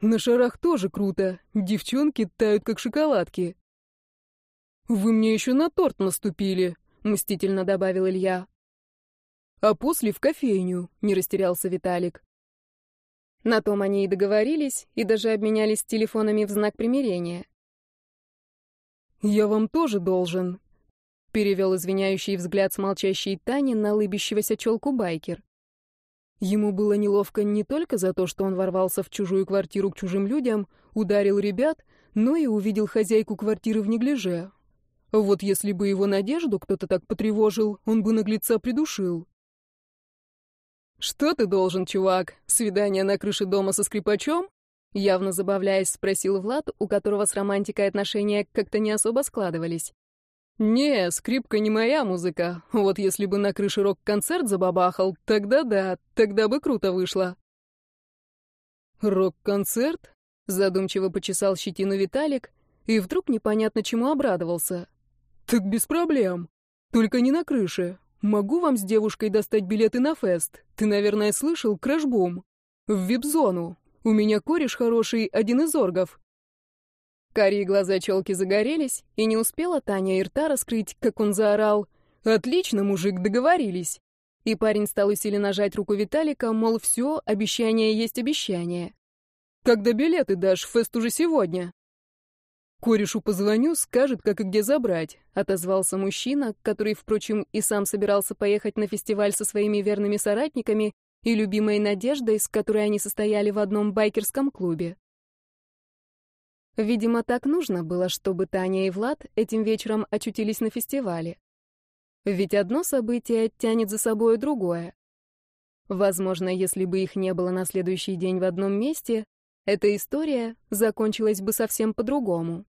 На шарах тоже круто. Девчонки тают, как шоколадки. «Вы мне еще на торт наступили», — мстительно добавил Илья. «А после в кофейню», — не растерялся Виталик. На том они и договорились, и даже обменялись телефонами в знак примирения. «Я вам тоже должен», — перевел извиняющий взгляд с молчащей Тани на лыбящегося челку байкер. Ему было неловко не только за то, что он ворвался в чужую квартиру к чужим людям, ударил ребят, но и увидел хозяйку квартиры в неглиже. Вот если бы его надежду кто-то так потревожил, он бы наглеца придушил. «Что ты должен, чувак? Свидание на крыше дома со скрипачом?» Явно забавляясь, спросил Влад, у которого с романтикой отношения как-то не особо складывались. «Не, скрипка не моя музыка. Вот если бы на крыше рок-концерт забабахал, тогда да, тогда бы круто вышло». «Рок-концерт?» — задумчиво почесал щетину Виталик и вдруг непонятно чему обрадовался. «Так без проблем. Только не на крыше. Могу вам с девушкой достать билеты на фест. Ты, наверное, слышал, крэшбум. В вип-зону. У меня кореш хороший, один из оргов. Карие глаза челки загорелись, и не успела Таня и рта раскрыть, как он заорал. «Отлично, мужик, договорились!» И парень стал усиленно нажать руку Виталика, мол, все, обещание есть обещание. «Когда билеты дашь, фест уже сегодня!» Корешу позвоню, скажет, как и где забрать», — отозвался мужчина, который, впрочем, и сам собирался поехать на фестиваль со своими верными соратниками и любимой Надеждой, с которой они состояли в одном байкерском клубе. Видимо, так нужно было, чтобы Таня и Влад этим вечером очутились на фестивале. Ведь одно событие тянет за собой другое. Возможно, если бы их не было на следующий день в одном месте, эта история закончилась бы совсем по-другому.